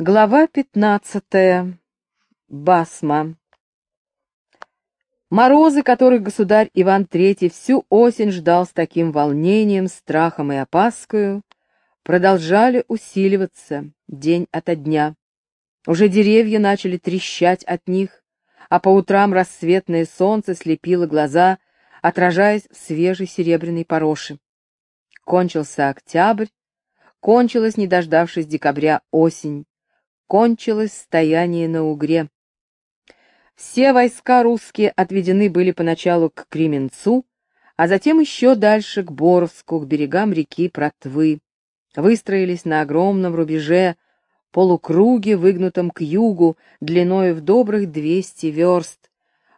Глава пятнадцатая. Басма. Морозы, которых государь Иван III всю осень ждал с таким волнением, страхом и опаскою, продолжали усиливаться день ото дня. Уже деревья начали трещать от них, а по утрам рассветное солнце слепило глаза, отражаясь в свежей серебряной пороши. Кончился октябрь, кончилась, не дождавшись декабря, осень кончилось стояние на Угре. Все войска русские отведены были поначалу к Кременцу, а затем еще дальше к Боровску, к берегам реки Протвы. Выстроились на огромном рубеже, полукруге, выгнутом к югу, длиною в добрых двести верст.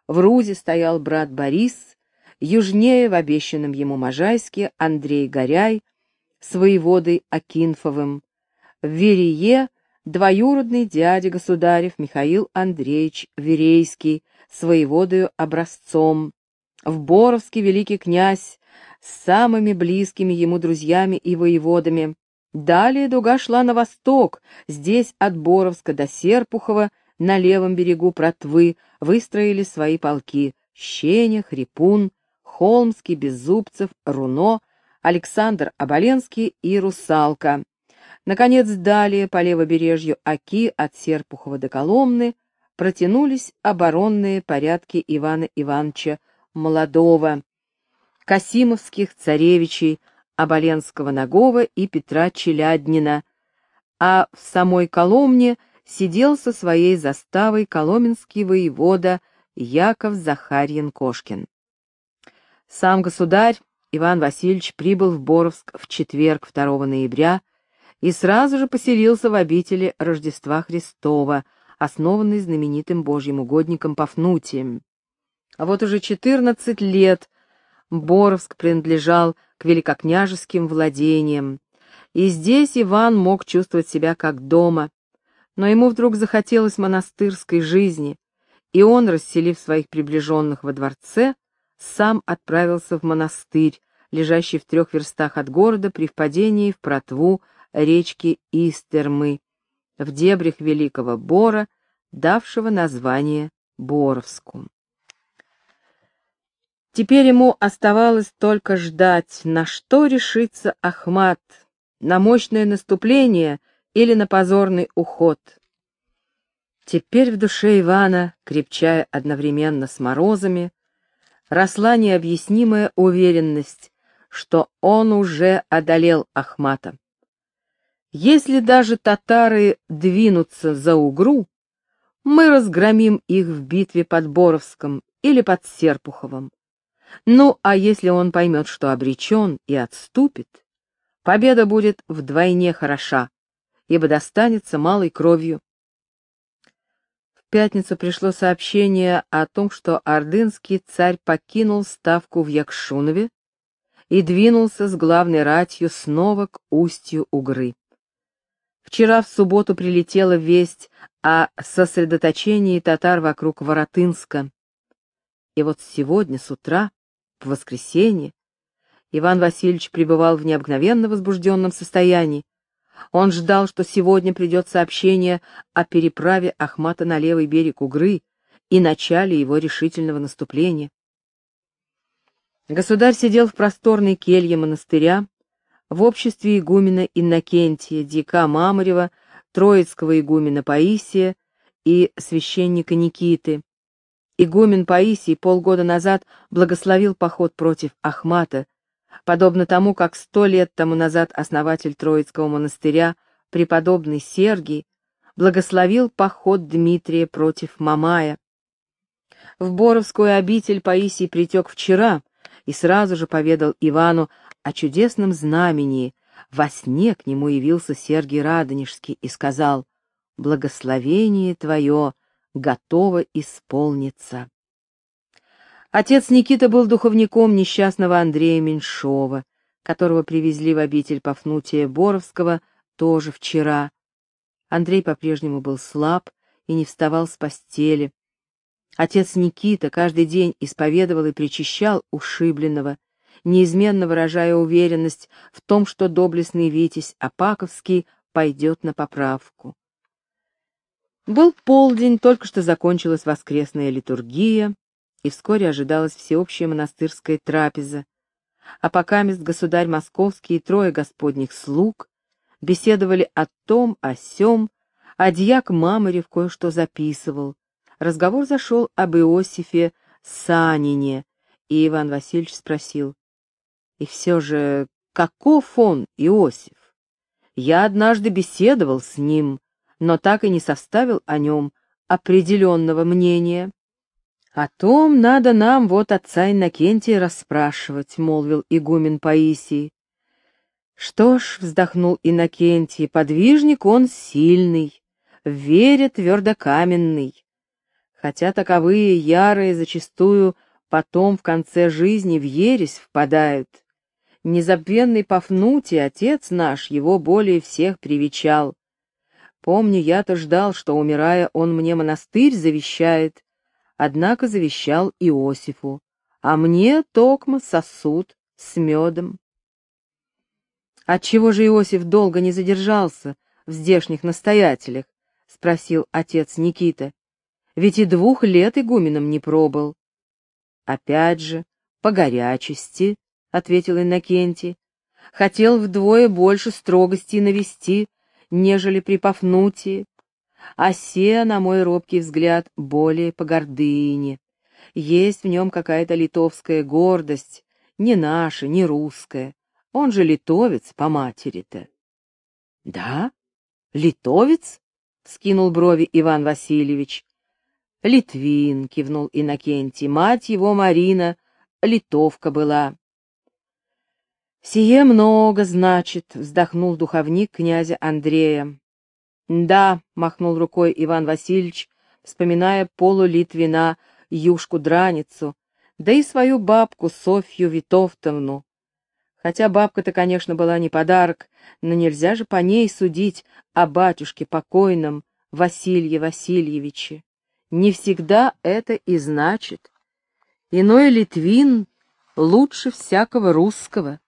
В Рузе стоял брат Борис, южнее, в обещанном ему Можайске, Андрей Горяй с воеводой Акинфовым. В Верие — двоюродный дядя государев Михаил Андреевич Верейский с воеводою образцом, в Боровске великий князь с самыми близкими ему друзьями и воеводами. Далее дуга шла на восток, здесь от Боровска до Серпухова, на левом берегу Протвы, выстроили свои полки Щеня, Хрипун, Холмский, Беззубцев, Руно, Александр Оболенский и Русалка. Наконец, далее по левобережью Оки от Серпухова до Коломны протянулись оборонные порядки Ивана Ивановича Молодого, Касимовских царевичей, Оболенского Нагова и Петра Челяднина, а в самой Коломне сидел со своей заставой коломенский воевода Яков Захарьин-Кошкин. Сам государь Иван Васильевич прибыл в Боровск в четверг 2 ноября и сразу же поселился в обители Рождества Христова, основанной знаменитым божьим угодником Пафнутием. А вот уже четырнадцать лет Боровск принадлежал к великокняжеским владениям, и здесь Иван мог чувствовать себя как дома, но ему вдруг захотелось монастырской жизни, и он, расселив своих приближенных во дворце, сам отправился в монастырь, лежащий в трех верстах от города при впадении в протву речки Истермы, в дебрях Великого Бора, давшего название Боровску. Теперь ему оставалось только ждать, на что решится Ахмат, на мощное наступление или на позорный уход. Теперь в душе Ивана, крепчая одновременно с морозами, росла необъяснимая уверенность, что он уже одолел Ахмата. Если даже татары двинутся за Угру, мы разгромим их в битве под Боровском или под Серпуховым. Ну, а если он поймет, что обречен и отступит, победа будет вдвойне хороша, ибо достанется малой кровью. В пятницу пришло сообщение о том, что ордынский царь покинул ставку в Якшунове и двинулся с главной ратью снова к устью Угры. Вчера в субботу прилетела весть о сосредоточении татар вокруг Воротынска. И вот сегодня с утра, в воскресенье, Иван Васильевич пребывал в необыкновенно возбужденном состоянии. Он ждал, что сегодня придет сообщение о переправе Ахмата на левый берег Угры и начале его решительного наступления. Государь сидел в просторной келье монастыря, в обществе игумена Иннокентия, дика Мамарева, троицкого игумена Паисия и священника Никиты. Игумен Паисий полгода назад благословил поход против Ахмата, подобно тому, как сто лет тому назад основатель Троицкого монастыря, преподобный Сергий, благословил поход Дмитрия против Мамая. В Боровскую обитель Паисий притек вчера и сразу же поведал Ивану о чудесном знамении, во сне к нему явился Сергий Радонежский и сказал «Благословение твое готово исполниться». Отец Никита был духовником несчастного Андрея Меньшова, которого привезли в обитель Пафнутия Боровского тоже вчера. Андрей по-прежнему был слаб и не вставал с постели. Отец Никита каждый день исповедовал и причащал ушибленного, неизменно выражая уверенность в том, что доблестный Витязь Апаковский пойдет на поправку. Был полдень, только что закончилась воскресная литургия, и вскоре ожидалась всеобщая монастырская трапеза. А пока мест государь московский и трое господних слуг беседовали о том, о сём, а дьяк Мамарев кое-что записывал. Разговор зашел об Иосифе Санине, и Иван Васильевич спросил, «И все же, каков он, Иосиф? Я однажды беседовал с ним, но так и не составил о нем определенного мнения. «О том надо нам вот отца Иннокентия расспрашивать», — молвил игумен Паисий. «Что ж», — вздохнул Иннокентий, — «подвижник он сильный, в вере твердокаменный. Хотя таковые ярые зачастую потом в конце жизни в ересь впадают. Незабвенный Пафнутий, отец наш, его более всех привечал. Помню, я-то ждал, что, умирая, он мне монастырь завещает, однако завещал Иосифу, а мне токмо сосуд с медом. «Отчего же Иосиф долго не задержался в здешних настоятелях?» — спросил отец Никита. «Ведь и двух лет игуменом не пробыл». «Опять же, по горячести», — ответил Иннокентий. «Хотел вдвое больше строгости навести, нежели при Пафнутии, а се, на мой робкий взгляд, более по гордыне. Есть в нем какая-то литовская гордость, не наша, не русская. Он же литовец по матери-то. — Да? Литовец? — скинул брови Иван Васильевич. — Литвин, — кивнул Иннокентий, — мать его, Марина, литовка была. — Сие много, значит, — вздохнул духовник князя Андрея. «Да», — махнул рукой Иван Васильевич, вспоминая полулитвина Юшку-драницу, да и свою бабку Софью Витовтовну. Хотя бабка-то, конечно, была не подарок, но нельзя же по ней судить о батюшке покойном Василии Васильевиче. Не всегда это и значит. Иной Литвин лучше всякого русского.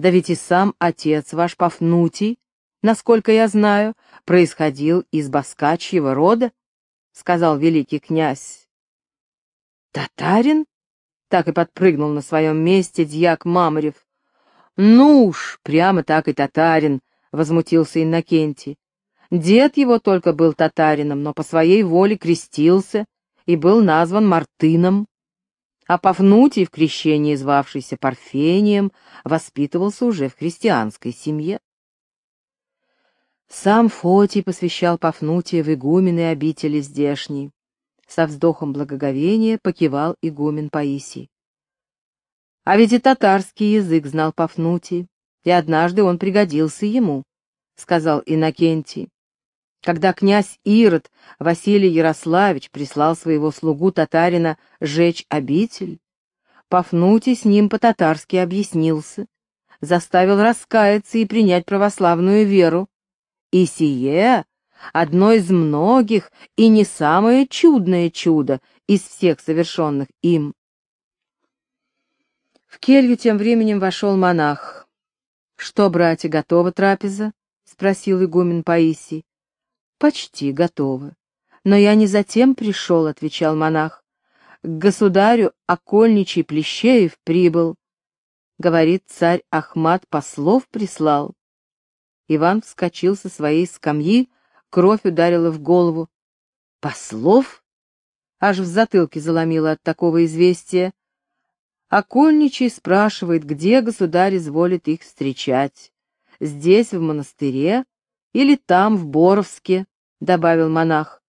Да ведь и сам отец ваш Пафнутий насколько я знаю, происходил из баскачьего рода, — сказал великий князь. — Татарин? — так и подпрыгнул на своем месте дьяк Мамарев. — Ну уж, прямо так и татарин, — возмутился Иннокентий. Дед его только был татарином, но по своей воле крестился и был назван Мартыном. А Пафнутий, в крещении звавшийся Парфением, воспитывался уже в христианской семье. Сам Фотий посвящал Пафнутия в игумены обители здешней. Со вздохом благоговения покивал игумен Паисий. А ведь и татарский язык знал Пафнутий, и однажды он пригодился ему, — сказал Иннокентий. Когда князь Ирод Василий Ярославич прислал своего слугу татарина жечь обитель, Пафнутий с ним по-татарски объяснился, заставил раскаяться и принять православную веру, и сие — одно из многих и не самое чудное чудо из всех совершенных им. В келью тем временем вошел монах. — Что, братья, готова трапеза? — спросил игумен Паисий. — Почти готова. Но я не затем пришел, — отвечал монах. — К государю окольничий Плещеев прибыл. Говорит, царь Ахмат послов прислал. Иван вскочил со своей скамьи, кровь ударила в голову. «Послов?» Аж в затылке заломило от такого известия. Окольничий спрашивает, где государь изволит их встречать. Здесь, в монастыре, или там, в Боровске, — добавил монах.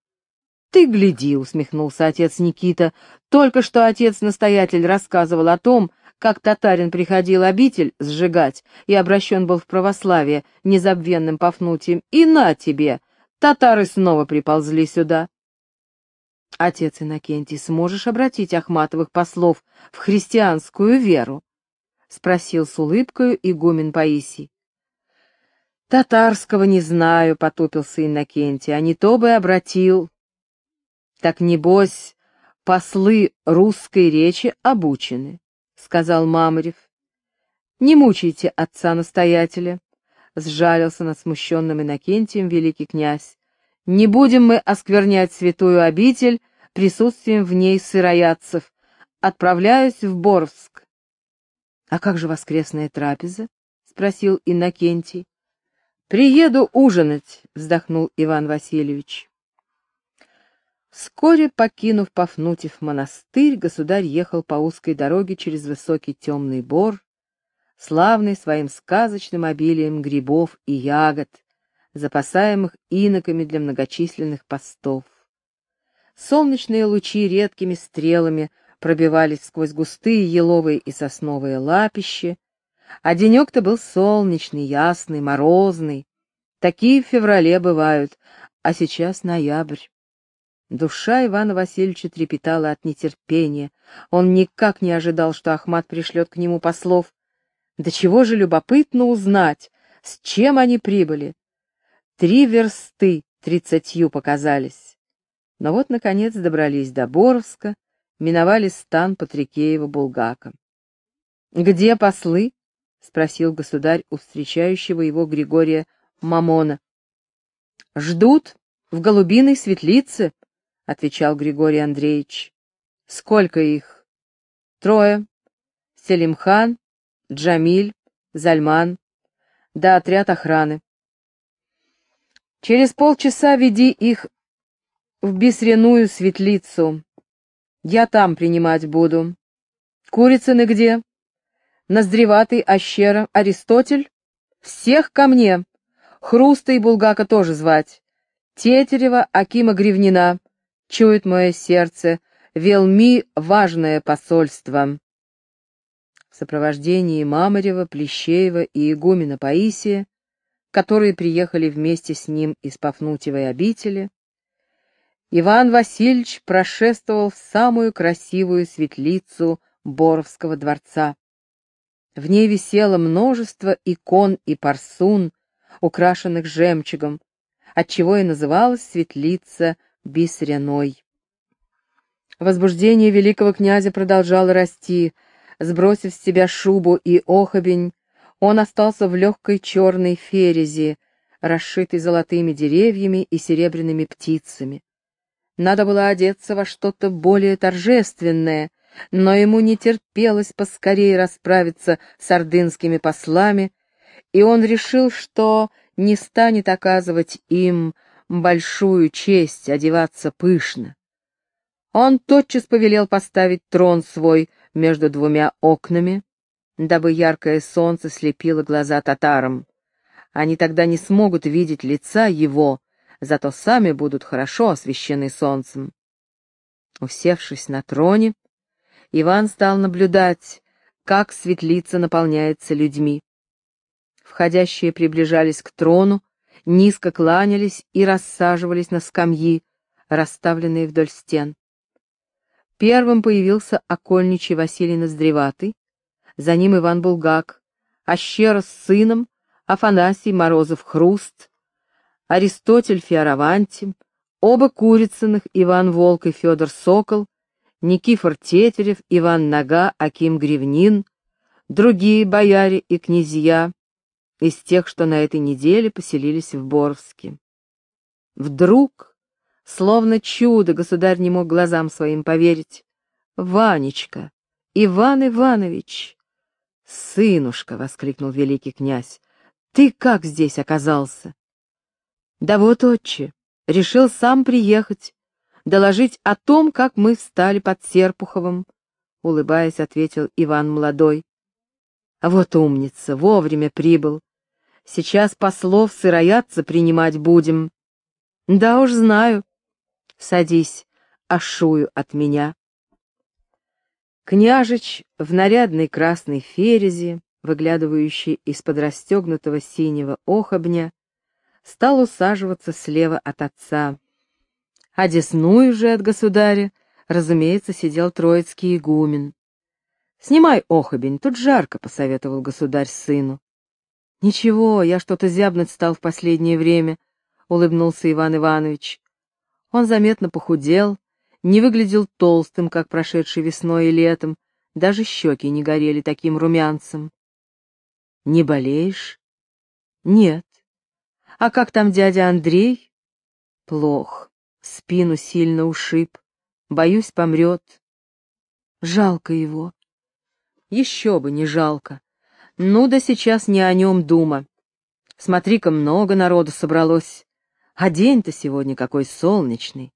«Ты гляди», — усмехнулся отец Никита. «Только что отец-настоятель рассказывал о том, как татарин приходил обитель сжигать и обращен был в православие незабвенным Пафнутием, и на тебе, татары снова приползли сюда. Отец Иннокентий, сможешь обратить Ахматовых послов в христианскую веру? — спросил с улыбкою игумен Паисий. «Татарского не знаю», — потупился Иннокентий, — «а не то бы обратил». «Так небось, послы русской речи обучены. — сказал Мамарев. «Не мучайте отца-настоятеля», — сжалился над смущенным Иннокентием великий князь. Не будем мы осквернять святую обитель присутствием в ней сыроядцев. Отправляюсь в Боровск. — А как же воскресная трапеза? — спросил Иннокентий. — Приеду ужинать, — вздохнул Иван Васильевич. Вскоре, покинув Пафнутьев монастырь, государь ехал по узкой дороге через высокий темный бор, славный своим сказочным обилием грибов и ягод, запасаемых иноками для многочисленных постов. Солнечные лучи редкими стрелами пробивались сквозь густые еловые и сосновые лапищи, а денек-то был солнечный, ясный, морозный. Такие в феврале бывают, а сейчас ноябрь. Душа Ивана Васильевича трепетала от нетерпения. Он никак не ожидал, что Ахмат пришлет к нему послов. Да чего же любопытно узнать, с чем они прибыли. Три версты тридцатью показались. Но вот, наконец, добрались до Боровска, миновали стан Патрикеева-Булгака. — Где послы? — спросил государь у встречающего его Григория Мамона. — Ждут в голубиной светлице, — отвечал Григорий Андреевич. — Сколько их? — Трое. Селимхан, Джамиль, Зальман, да отряд охраны. Через полчаса веди их в бисряную светлицу. Я там принимать буду. Курицыны где? Ноздреватый, Ощера, Аристотель? Всех ко мне. Хруста и Булгака тоже звать. Тетерева, Акима Гривнина — чует мое сердце, велми важное посольство. В сопровождении Мамарева, Плещеева и игумена Паисия, которые приехали вместе с ним из Пафнутьевой обители, Иван Васильевич прошествовал в самую красивую светлицу Боровского дворца. В ней висело множество икон и парсун, украшенных жемчугом, отчего и называлась светлица Бисряной. Возбуждение великого князя продолжало расти. Сбросив с себя шубу и охобень, он остался в легкой черной ферези, расшитой золотыми деревьями и серебряными птицами. Надо было одеться во что-то более торжественное, но ему не терпелось поскорее расправиться с ордынскими послами, и он решил, что не станет оказывать им большую честь одеваться пышно. Он тотчас повелел поставить трон свой между двумя окнами, дабы яркое солнце слепило глаза татарам. Они тогда не смогут видеть лица его, зато сами будут хорошо освещены солнцем. Усевшись на троне, Иван стал наблюдать, как светлица наполняется людьми. Входящие приближались к трону, низко кланялись и рассаживались на скамьи, расставленные вдоль стен. Первым появился окольничий Василий Ноздреватый, за ним Иван Булгак, Ащера с сыном, Афанасий Морозов-Хруст, Аристотель Фиараванти, оба Курицыных, Иван Волк и Федор Сокол, Никифор Тетерев, Иван Нога, Аким Гривнин, другие бояре и князья, из тех, что на этой неделе поселились в Боровске. Вдруг, словно чудо, государь не мог глазам своим поверить. «Ванечка! Иван Иванович!» «Сынушка!» — воскликнул великий князь. «Ты как здесь оказался?» «Да вот, отче, решил сам приехать, доложить о том, как мы встали под Серпуховым», — улыбаясь, ответил Иван Молодой. «А вот умница, вовремя прибыл. Сейчас послов сыроядца принимать будем. Да уж знаю. Садись, ашую от меня. Княжич в нарядной красной ферези, выглядывающей из-под расстегнутого синего охобня, стал усаживаться слева от отца. А десную же от государя, разумеется, сидел троицкий игумен. «Снимай охобень, тут жарко», — посоветовал государь сыну. «Ничего, я что-то зябнуть стал в последнее время», — улыбнулся Иван Иванович. Он заметно похудел, не выглядел толстым, как прошедший весной и летом, даже щеки не горели таким румянцем. «Не болеешь?» «Нет». «А как там дядя Андрей?» Плох, спину сильно ушиб, боюсь, помрет. Жалко его. Еще бы не жалко. Ну да сейчас не о нем дума. Смотри-ка, много народу собралось. А день-то сегодня какой солнечный.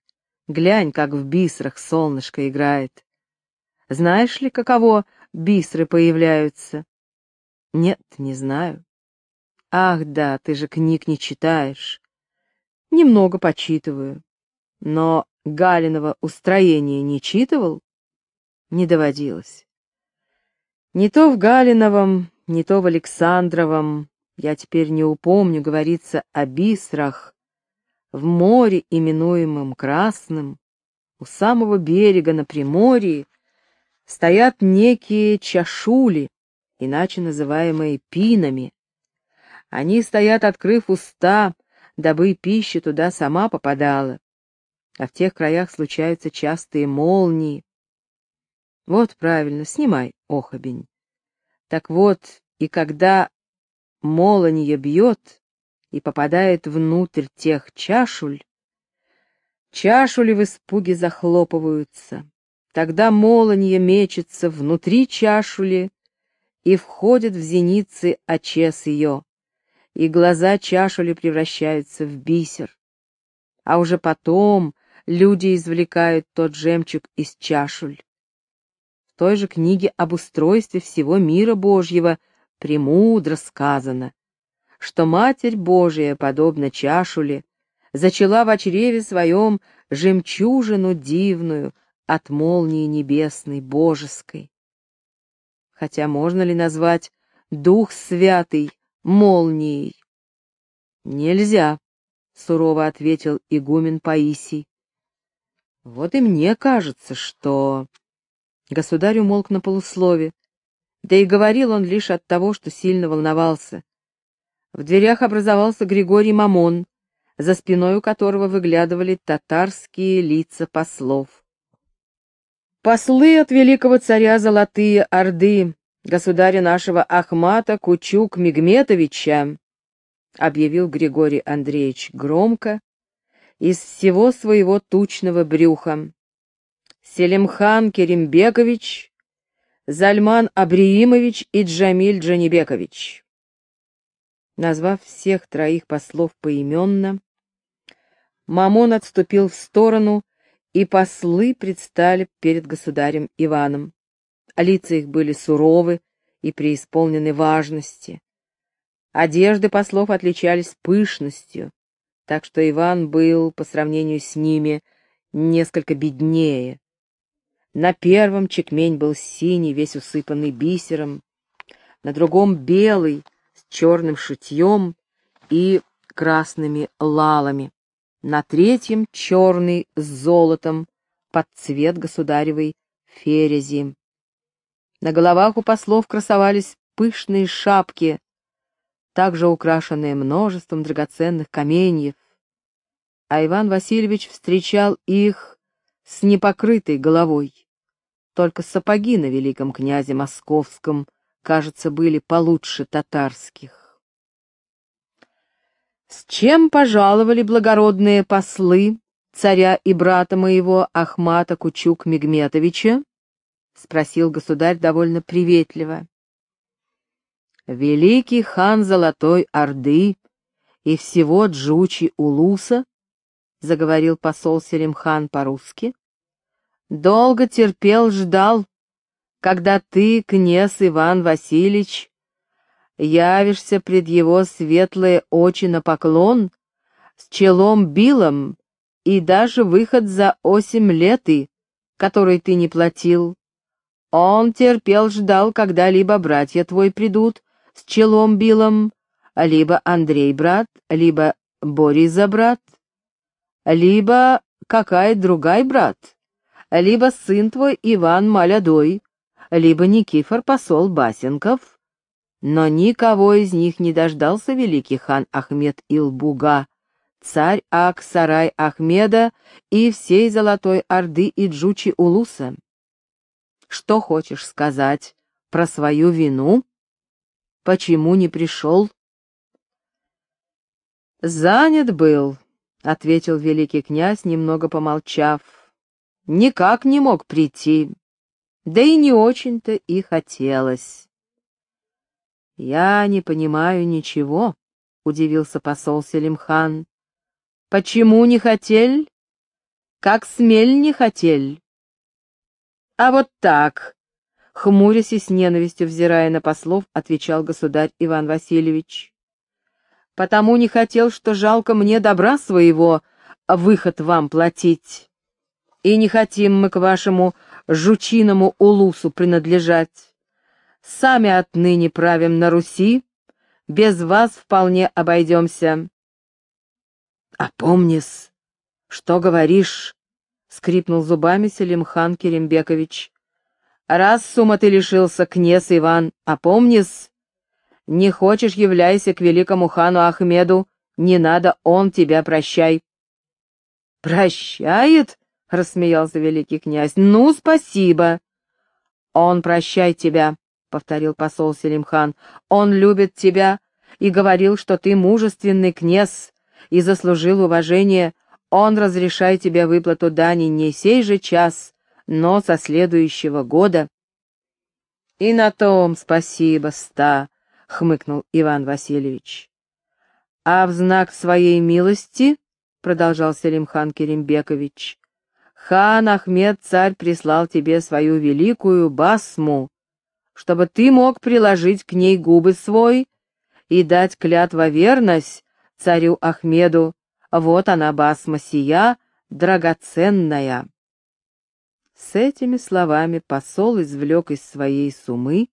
Глянь, как в бисрах солнышко играет. Знаешь ли, каково бисры появляются? Нет, не знаю. Ах да, ты же книг не читаешь. Немного почитываю. Но Галиного устроения не читывал? Не доводилось. Не то в Галиновом, не то в Александровом, я теперь не упомню, говорится о бисрах, в море, именуемом Красным, у самого берега на Приморье, стоят некие чашули, иначе называемые пинами. Они стоят, открыв уста, дабы пища туда сама попадала. А в тех краях случаются частые молнии. Вот правильно, снимай охобень. Так вот, и когда молонье бьет и попадает внутрь тех чашуль, чашули в испуге захлопываются. Тогда молонье мечется внутри чашули и входит в зеницы очес ее, и глаза чашули превращаются в бисер. А уже потом люди извлекают тот жемчуг из чашуль. В той же книге об устройстве всего мира Божьего премудро сказано, что Матерь Божия, подобно чашуле, зачала в чреве своем жемчужину дивную от молнии небесной божеской. Хотя можно ли назвать Дух Святый молнией? Нельзя, сурово ответил игумен Паисий. Вот и мне кажется, что... Государь умолк на полуслове, да и говорил он лишь от того, что сильно волновался. В дверях образовался Григорий Мамон, за спиной у которого выглядывали татарские лица послов. Послы от великого царя Золотые Орды, государя нашего Ахмата Кучук Мигметовича, объявил Григорий Андреевич громко, из всего своего тучного брюха. Селимхан Керимбекович, Зальман Абриимович и Джамиль Джанибекович. Назвав всех троих послов поименно, Мамон отступил в сторону, и послы предстали перед государем Иваном. Лица их были суровы и преисполнены важности. Одежды послов отличались пышностью, так что Иван был, по сравнению с ними, несколько беднее. На первом чекмень был синий, весь усыпанный бисером, на другом белый, с черным шитьем и красными лалами, на третьем черный с золотом под цвет государевой ферези. На головах у послов красовались пышные шапки, также украшенные множеством драгоценных каменьев, а Иван Васильевич встречал их с непокрытой головой. Только сапоги на великом князе московском, кажется, были получше татарских. С чем пожаловали благородные послы царя и брата моего Ахмата Кучук Мигметовича? — спросил государь довольно приветливо. Великий хан Золотой Орды и всего Джучи Улуса, — заговорил посол Селимхан по-русски, долго терпел, ждал, когда ты, князь Иван Васильевич, явишься пред его светлые очи на поклон с челом билом и даже выход за осемь леты, который ты не платил. Он терпел, ждал, когда либо братья твои придут с челом билом, либо Андрей брат, либо Борис за брат, либо какая другая брат либо сын твой Иван Малядой, либо Никифор посол Басенков. Но никого из них не дождался великий хан Ахмед Илбуга, царь Аксарай Ахмеда и всей Золотой Орды и Джучи Улуса. Что хочешь сказать про свою вину? Почему не пришел? Занят был, ответил великий князь, немного помолчав. «Никак не мог прийти, да и не очень-то и хотелось». «Я не понимаю ничего», — удивился посол Селимхан. «Почему не хотель? Как смель не хотель?» «А вот так», — хмурясь и с ненавистью взирая на послов, отвечал государь Иван Васильевич. «Потому не хотел, что жалко мне добра своего, выход вам платить. И не хотим мы к вашему жучиному улусу принадлежать. Сами отныне правим на Руси, без вас вполне обойдемся. — помнис, что говоришь? — скрипнул зубами Селимхан Керембекович. — Раз сума ты лишился, князь Иван, помнис? Не хочешь, являйся к великому хану Ахмеду, не надо, он тебя прощай. — Прощает? — рассмеялся великий князь. — Ну, спасибо. — Он прощай тебя, — повторил посол Селимхан. «Он любит тебя и говорил, что ты мужественный князь и заслужил уважение. Он разрешает тебе выплату дани не сей же час, но со следующего года». «И на том спасибо, ста», — хмыкнул Иван Васильевич. «А в знак своей милости», — продолжал Селимхан Керимбекович, — «хан Ахмед царь прислал тебе свою великую басму, чтобы ты мог приложить к ней губы свой и дать клятва верность царю Ахмеду. Вот она, басма сия, драгоценная. С этими словами посол извлек из своей сумы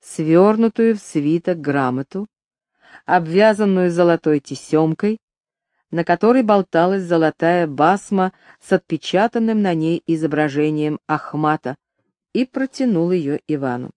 свернутую в свиток грамоту, обвязанную золотой тесемкой, на которой болталась золотая басма с отпечатанным на ней изображением Ахмата, и протянул ее Ивану.